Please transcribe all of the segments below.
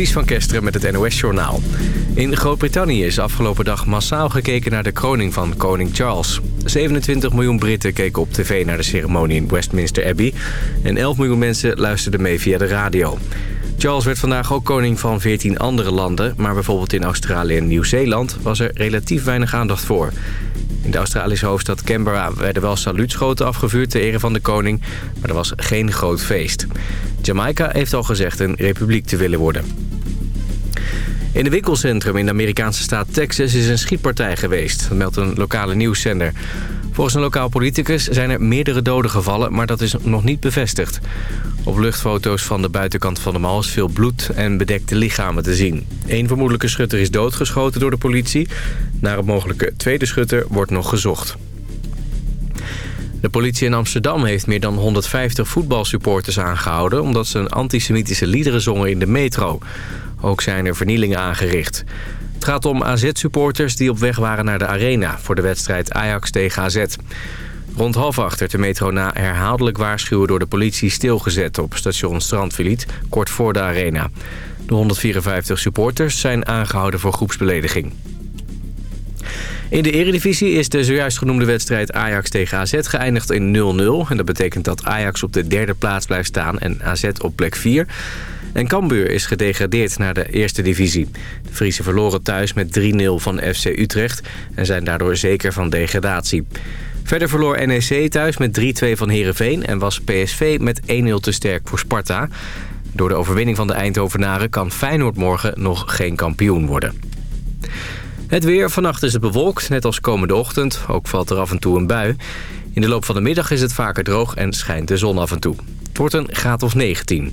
Ties van Kesteren met het NOS-journaal. In Groot-Brittannië is afgelopen dag massaal gekeken naar de kroning van koning Charles. 27 miljoen Britten keken op tv naar de ceremonie in Westminster Abbey... en 11 miljoen mensen luisterden mee via de radio. Charles werd vandaag ook koning van 14 andere landen... maar bijvoorbeeld in Australië en Nieuw-Zeeland was er relatief weinig aandacht voor... In de Australische hoofdstad Canberra werden wel saluutschoten afgevuurd ter ere van de koning, maar er was geen groot feest. Jamaica heeft al gezegd een republiek te willen worden. In een winkelcentrum in de Amerikaanse staat Texas is een schietpartij geweest, meldt een lokale nieuwszender. Volgens een lokaal politicus zijn er meerdere doden gevallen, maar dat is nog niet bevestigd. Op luchtfoto's van de buitenkant van de mal is veel bloed en bedekte lichamen te zien. Eén vermoedelijke schutter is doodgeschoten door de politie. Naar een mogelijke tweede schutter wordt nog gezocht. De politie in Amsterdam heeft meer dan 150 voetbalsupporters aangehouden... omdat ze een antisemitische liederen zongen in de metro. Ook zijn er vernielingen aangericht. Het gaat om AZ-supporters die op weg waren naar de arena... voor de wedstrijd Ajax tegen AZ. Rond half acht werd de metro na herhaaldelijk waarschuwen door de politie stilgezet... op station Strandvliet, kort voor de arena. De 154 supporters zijn aangehouden voor groepsbelediging. In de eredivisie is de zojuist genoemde wedstrijd Ajax tegen AZ geëindigd in 0-0. En dat betekent dat Ajax op de derde plaats blijft staan en AZ op plek 4. En Cambuur is gedegradeerd naar de eerste divisie. De Friese verloren thuis met 3-0 van FC Utrecht en zijn daardoor zeker van degradatie. Verder verloor NEC thuis met 3-2 van Heerenveen en was PSV met 1-0 te sterk voor Sparta. Door de overwinning van de Eindhovenaren kan Feyenoord morgen nog geen kampioen worden. Het weer. Vannacht is het bewolkt, net als komende ochtend. Ook valt er af en toe een bui. In de loop van de middag is het vaker droog en schijnt de zon af en toe. Het wordt een graad of 19.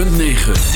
106.9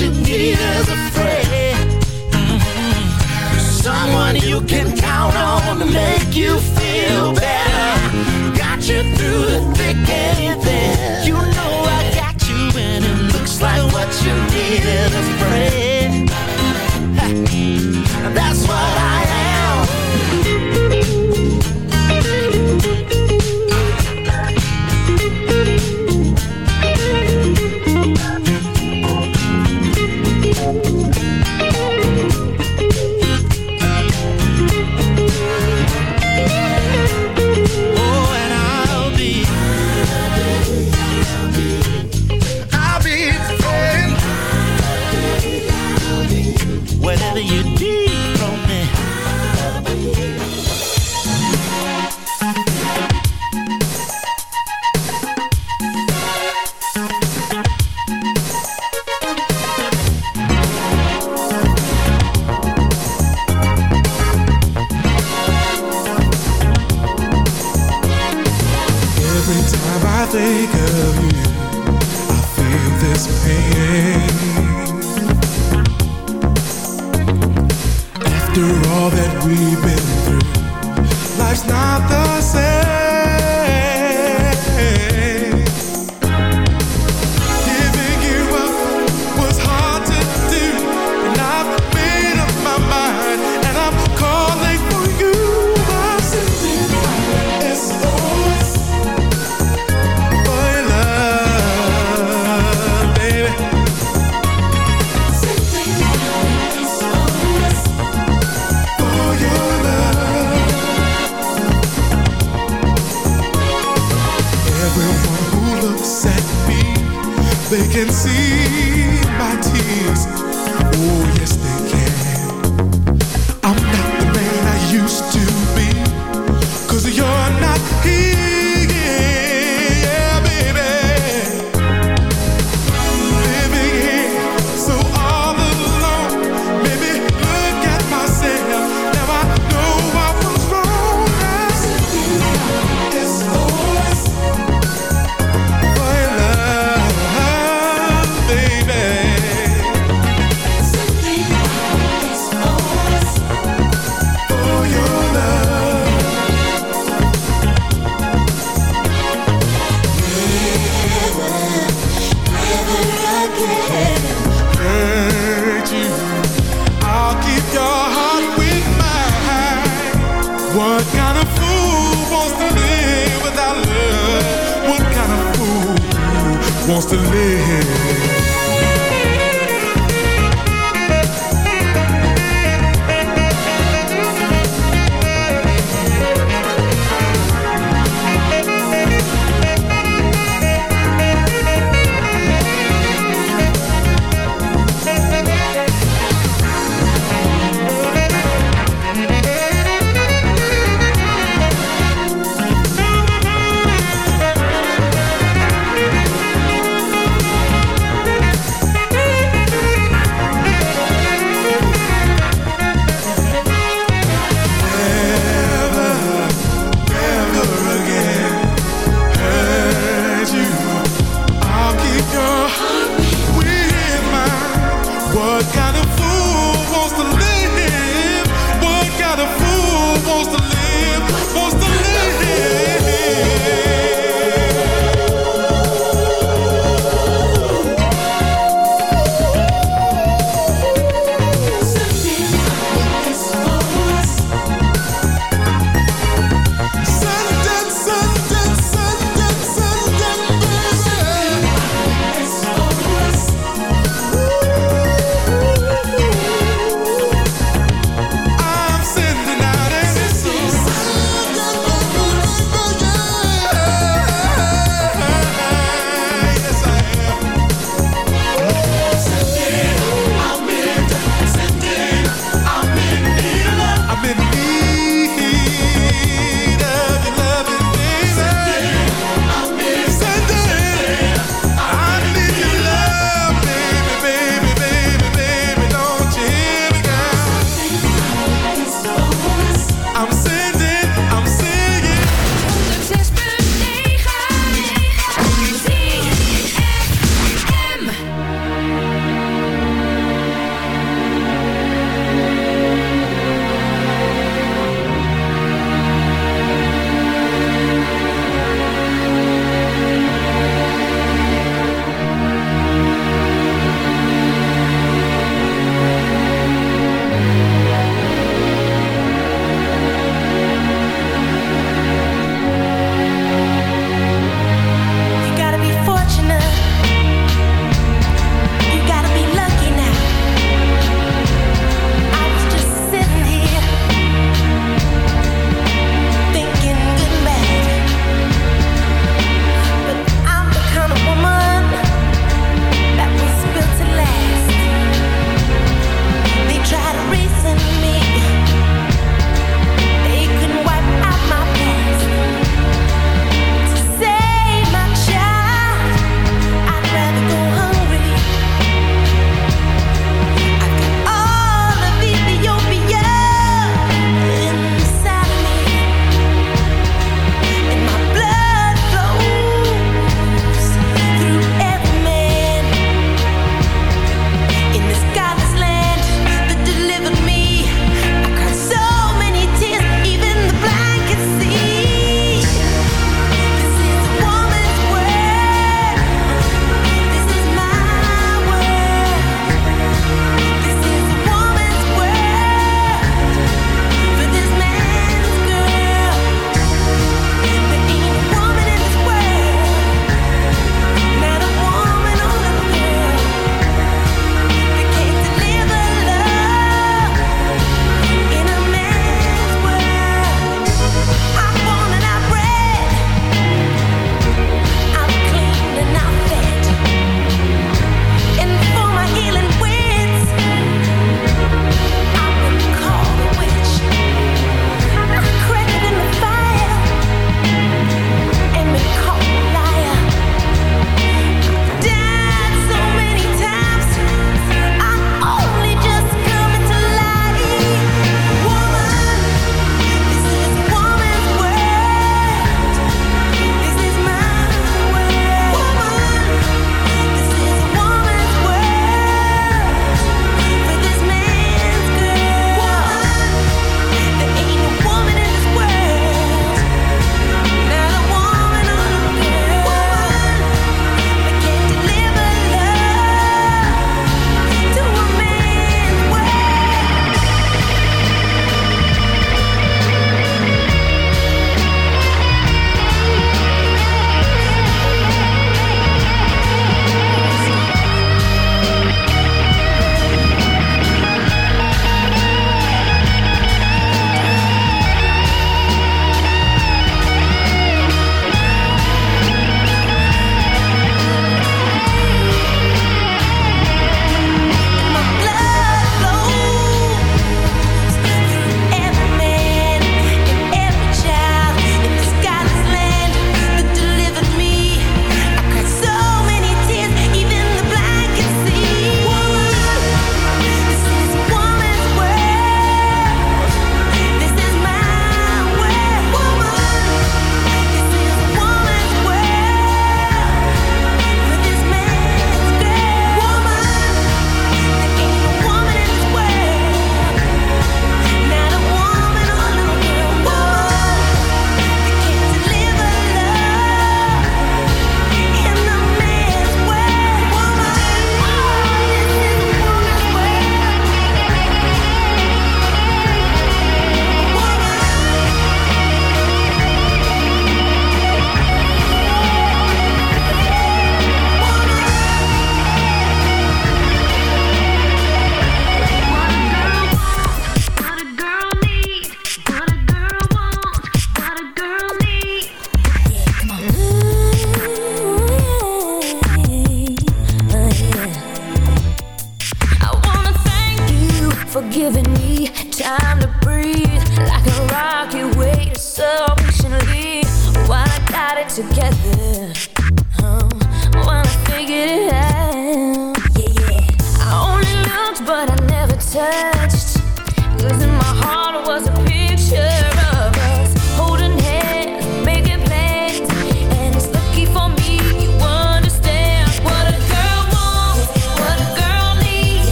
you need is a friend. Mm-hmm. Someone you can count on to make you feel better. can see.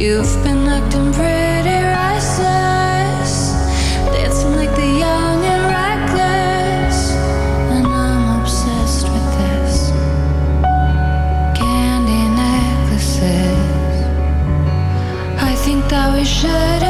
You've been acting pretty restless, dancing like the young and reckless, and I'm obsessed with this candy necklaces. I think that we should.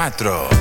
cuatro.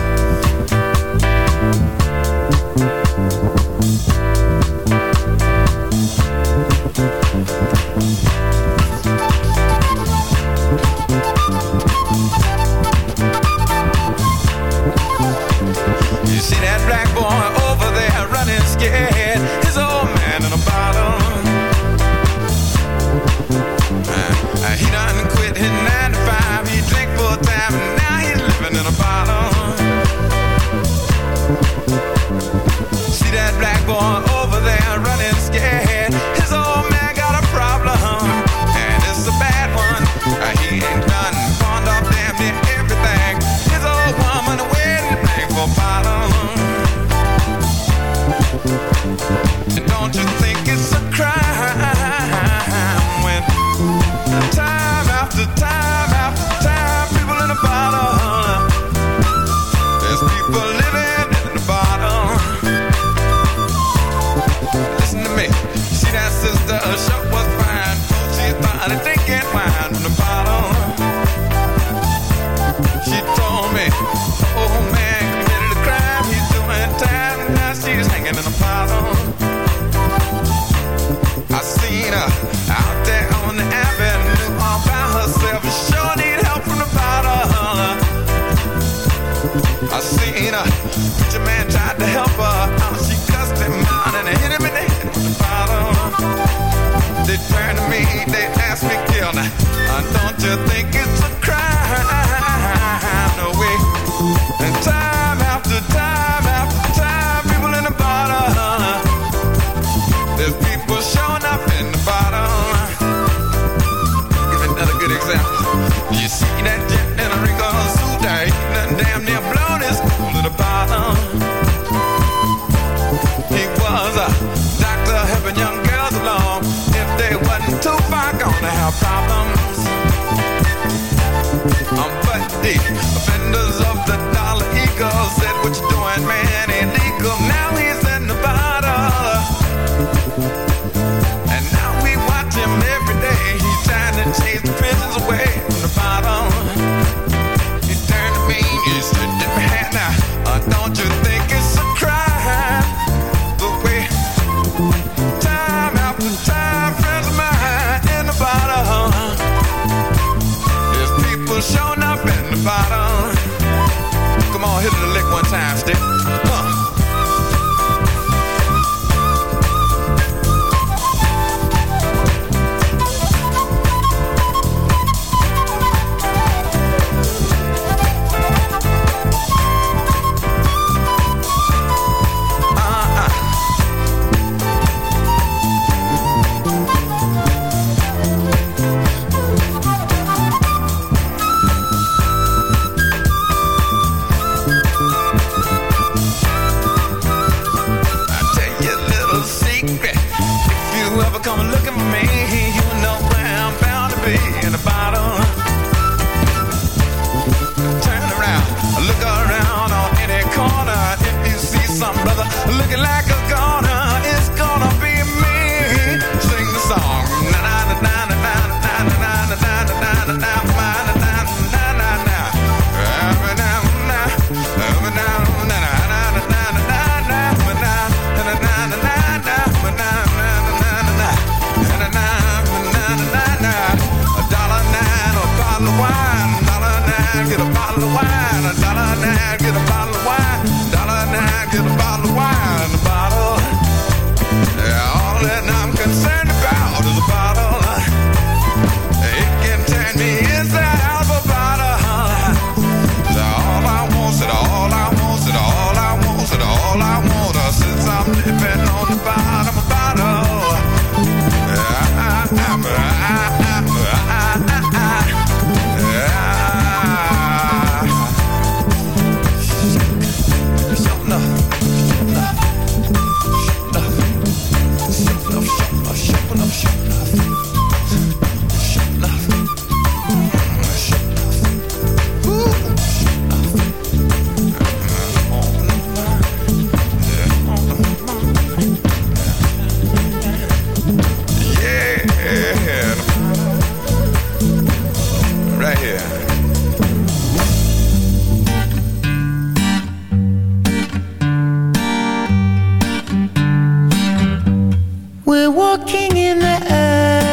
We're walking in the air.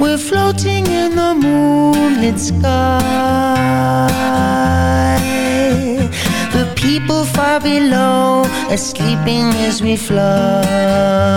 We're floating in the moonlit sky. The people far below Are sleeping as we fly.